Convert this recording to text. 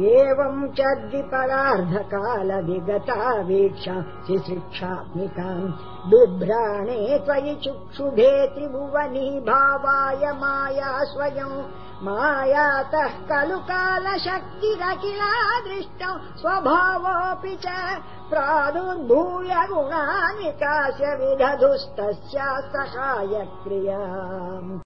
एवम् चद्विपरार्धकालविगता वीक्षा शिशिक्षात्मिकाम् बिभ्राणे त्वयि चुक्षुभे त्रिभुवनी भावाय माया स्वयम् मायातः खलु कालशक्तिरखिला दृष्ट स्वभावोऽपि च प्रादुर्भूय गुणानिकास्य विदधुस्तस्या सहायक्रिया